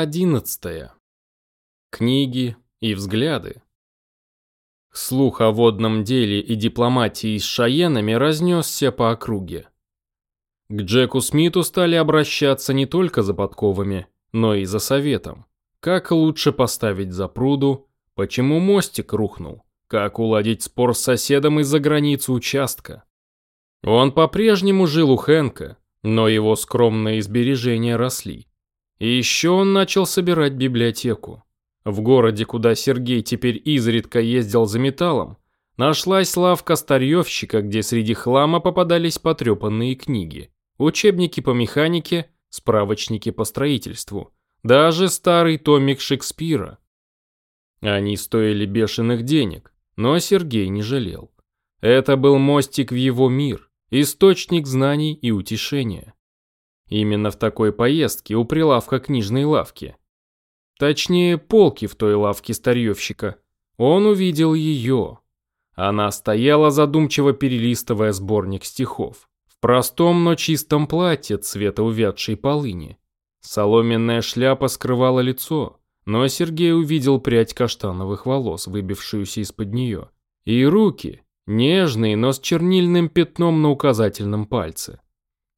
Глава одиннадцатая. Книги и взгляды. Слух о водном деле и дипломатии с шаенами разнесся по округе. К Джеку Смиту стали обращаться не только за подковами, но и за советом. Как лучше поставить запруду, почему мостик рухнул, как уладить спор с соседом из-за границы участка. Он по-прежнему жил у Хэнка, но его скромные сбережения росли. И еще он начал собирать библиотеку. В городе, куда Сергей теперь изредка ездил за металлом, нашлась лавка старьевщика, где среди хлама попадались потрепанные книги, учебники по механике, справочники по строительству, даже старый томик Шекспира. Они стоили бешеных денег, но Сергей не жалел. Это был мостик в его мир, источник знаний и утешения. Именно в такой поездке у прилавка книжной лавки. Точнее, полки в той лавке старьевщика. Он увидел ее. Она стояла задумчиво перелистывая сборник стихов. В простом, но чистом платье цвета увядшей полыни. Соломенная шляпа скрывала лицо, но Сергей увидел прядь каштановых волос, выбившуюся из-под нее. И руки, нежные, но с чернильным пятном на указательном пальце.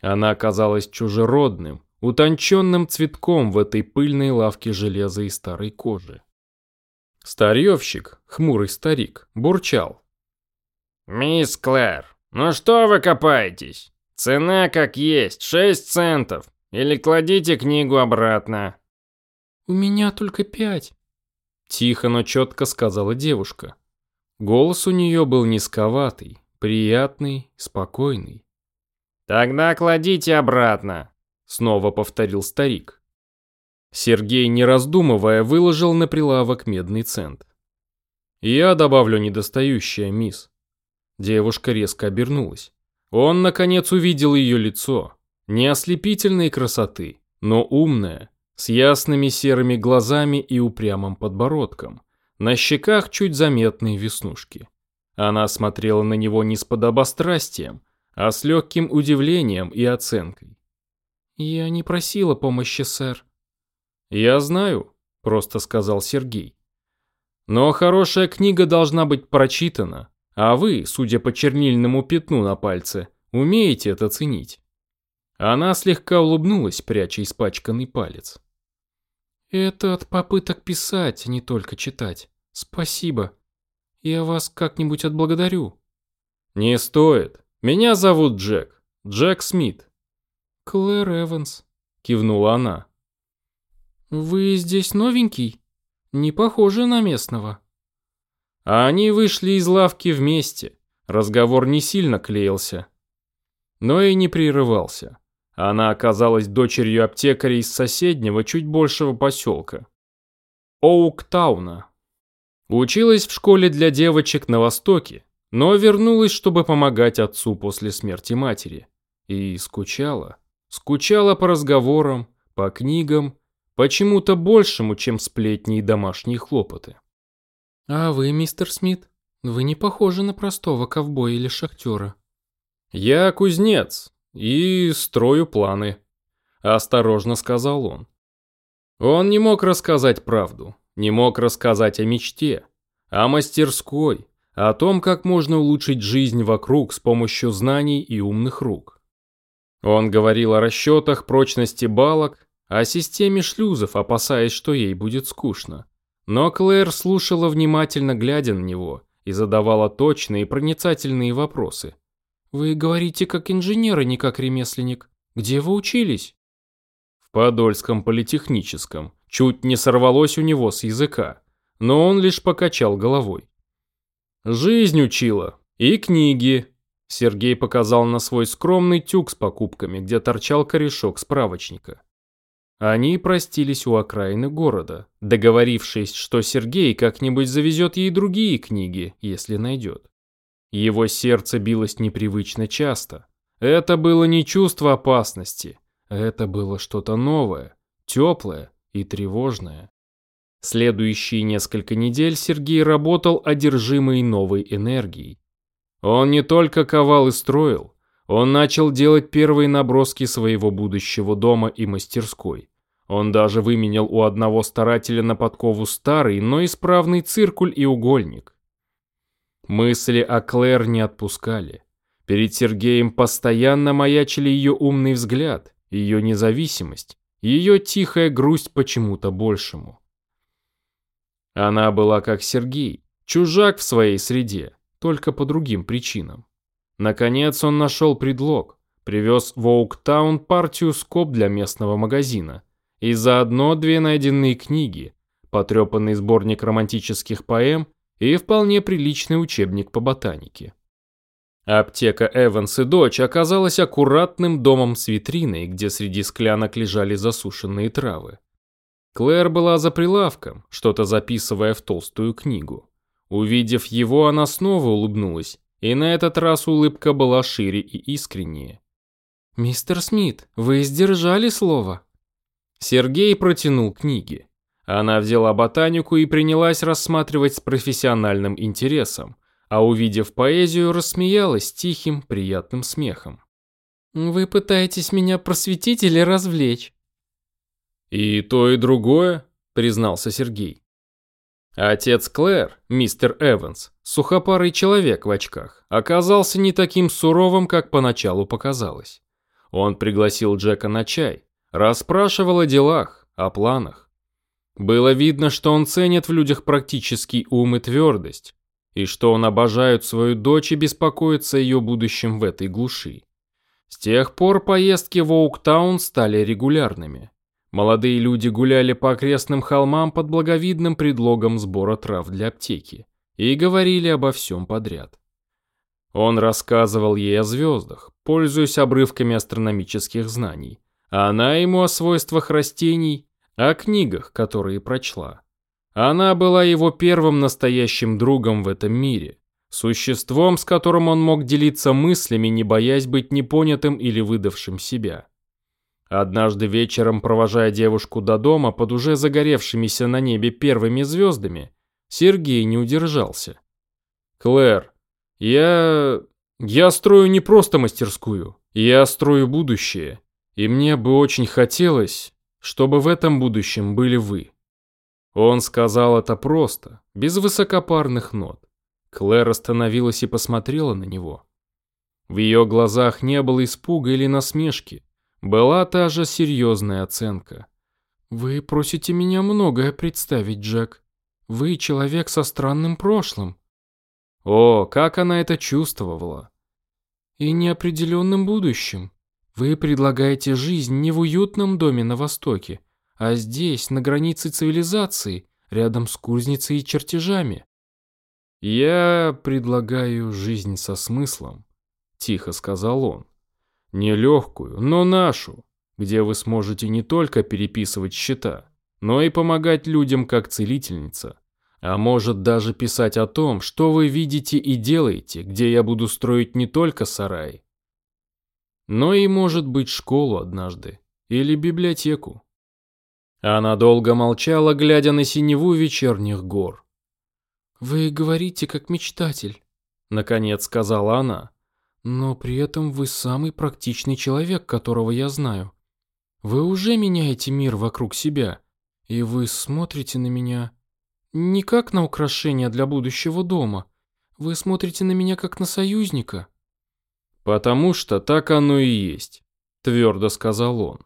Она оказалась чужеродным, утонченным цветком в этой пыльной лавке железа и старой кожи. Старьевщик, хмурый старик, бурчал. «Мисс Клэр, ну что вы копаетесь? Цена как есть, шесть центов. Или кладите книгу обратно». «У меня только пять», — тихо, но четко сказала девушка. Голос у нее был низковатый, приятный, спокойный. «Тогда кладите обратно», — снова повторил старик. Сергей, не раздумывая, выложил на прилавок медный цент. «Я добавлю недостающее, мисс». Девушка резко обернулась. Он, наконец, увидел ее лицо. Не ослепительной красоты, но умное, с ясными серыми глазами и упрямым подбородком. На щеках чуть заметные веснушки. Она смотрела на него не с подобострастием, а с легким удивлением и оценкой. «Я не просила помощи, сэр». «Я знаю», — просто сказал Сергей. «Но хорошая книга должна быть прочитана, а вы, судя по чернильному пятну на пальце, умеете это ценить». Она слегка улыбнулась, пряча испачканный палец. «Это от попыток писать, а не только читать. Спасибо. Я вас как-нибудь отблагодарю». «Не стоит. Меня зовут Джек. Джек Смит. Клэр Эванс, кивнула она. Вы здесь новенький? Не похоже на местного. А они вышли из лавки вместе. Разговор не сильно клеился. Но и не прерывался. Она оказалась дочерью аптекаря из соседнего, чуть большего поселка. Оуктауна. Училась в школе для девочек на Востоке, но вернулась, чтобы помогать отцу после смерти матери. И скучала. Скучала по разговорам, по книгам, почему-то большему, чем сплетни и домашние хлопоты. «А вы, мистер Смит, вы не похожи на простого ковбоя или шахтера». «Я кузнец и строю планы», – осторожно сказал он. Он не мог рассказать правду, не мог рассказать о мечте, о мастерской, о том, как можно улучшить жизнь вокруг с помощью знаний и умных рук. Он говорил о расчетах прочности балок, о системе шлюзов, опасаясь, что ей будет скучно. Но Клэр слушала внимательно, глядя на него, и задавала точные и проницательные вопросы. «Вы говорите как инженер, а не как ремесленник. Где вы учились?» В Подольском политехническом. Чуть не сорвалось у него с языка, но он лишь покачал головой. Жизнь учила. И книги. Сергей показал на свой скромный тюк с покупками, где торчал корешок справочника. Они простились у окраины города, договорившись, что Сергей как-нибудь завезет ей другие книги, если найдет. Его сердце билось непривычно часто. Это было не чувство опасности, это было что-то новое, теплое и тревожное. Следующие несколько недель Сергей работал одержимый новой энергией. Он не только ковал и строил, он начал делать первые наброски своего будущего дома и мастерской. Он даже выменял у одного старателя на подкову старый, но исправный циркуль и угольник. Мысли о Клэр не отпускали. Перед Сергеем постоянно маячили ее умный взгляд, ее независимость, ее тихая грусть почему-то большему. Она была как Сергей, чужак в своей среде, только по другим причинам. Наконец он нашел предлог, привез в Оуктаун партию скоб для местного магазина и заодно две найденные книги, потрепанный сборник романтических поэм и вполне приличный учебник по ботанике. Аптека Эванс и дочь оказалась аккуратным домом с витриной, где среди склянок лежали засушенные травы. Клэр была за прилавком, что-то записывая в толстую книгу. Увидев его, она снова улыбнулась, и на этот раз улыбка была шире и искреннее. «Мистер Смит, вы сдержали слово?» Сергей протянул книги. Она взяла ботанику и принялась рассматривать с профессиональным интересом, а увидев поэзию, рассмеялась тихим, приятным смехом. «Вы пытаетесь меня просветить или развлечь?» «И то, и другое», — признался Сергей. Отец Клэр, мистер Эванс, сухопарый человек в очках, оказался не таким суровым, как поначалу показалось. Он пригласил Джека на чай, расспрашивал о делах, о планах. Было видно, что он ценит в людях практический ум и твердость, и что он обожает свою дочь и беспокоится о ее будущем в этой глуши. С тех пор поездки в Оуктаун стали регулярными. Молодые люди гуляли по окрестным холмам под благовидным предлогом сбора трав для аптеки и говорили обо всем подряд. Он рассказывал ей о звездах, пользуясь обрывками астрономических знаний, а она ему о свойствах растений, о книгах, которые прочла. Она была его первым настоящим другом в этом мире, существом, с которым он мог делиться мыслями, не боясь быть непонятым или выдавшим себя. Однажды вечером, провожая девушку до дома под уже загоревшимися на небе первыми звездами, Сергей не удержался. «Клэр, я... я строю не просто мастерскую, я строю будущее, и мне бы очень хотелось, чтобы в этом будущем были вы». Он сказал это просто, без высокопарных нот. Клэр остановилась и посмотрела на него. В ее глазах не было испуга или насмешки. Была та же серьезная оценка. «Вы просите меня многое представить, Джек. Вы человек со странным прошлым». О, как она это чувствовала. «И неопределенным будущим. Вы предлагаете жизнь не в уютном доме на Востоке, а здесь, на границе цивилизации, рядом с кузницей и чертежами. «Я предлагаю жизнь со смыслом», — тихо сказал он. «Нелегкую, но нашу, где вы сможете не только переписывать счета, но и помогать людям как целительница, а может даже писать о том, что вы видите и делаете, где я буду строить не только сарай, но и, может быть, школу однажды или библиотеку. Она долго молчала, глядя на синеву вечерних гор. «Вы говорите как мечтатель», — наконец сказала она. «Но при этом вы самый практичный человек, которого я знаю. Вы уже меняете мир вокруг себя, и вы смотрите на меня не как на украшение для будущего дома. Вы смотрите на меня как на союзника». «Потому что так оно и есть», — твердо сказал он.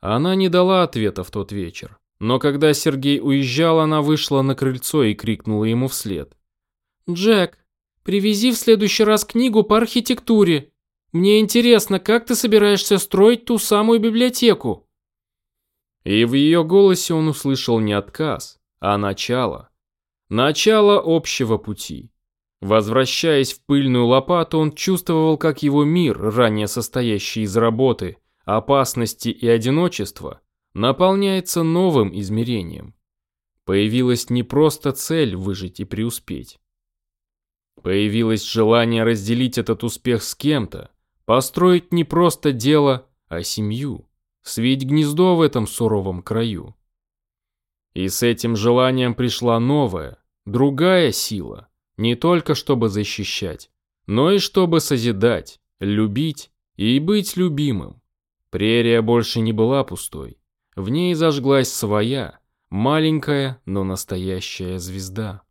Она не дала ответа в тот вечер. Но когда Сергей уезжал, она вышла на крыльцо и крикнула ему вслед. «Джек, привези в следующий раз книгу по архитектуре. Мне интересно, как ты собираешься строить ту самую библиотеку?» И в ее голосе он услышал не отказ, а начало. Начало общего пути. Возвращаясь в пыльную лопату, он чувствовал, как его мир, ранее состоящий из работы, опасности и одиночества наполняется новым измерением. Появилась не просто цель выжить и преуспеть. Появилось желание разделить этот успех с кем-то, построить не просто дело, а семью, свить гнездо в этом суровом краю. И с этим желанием пришла новая, другая сила, не только чтобы защищать, но и чтобы созидать, любить и быть любимым. Прерия больше не была пустой. В ней зажглась своя, маленькая, но настоящая звезда.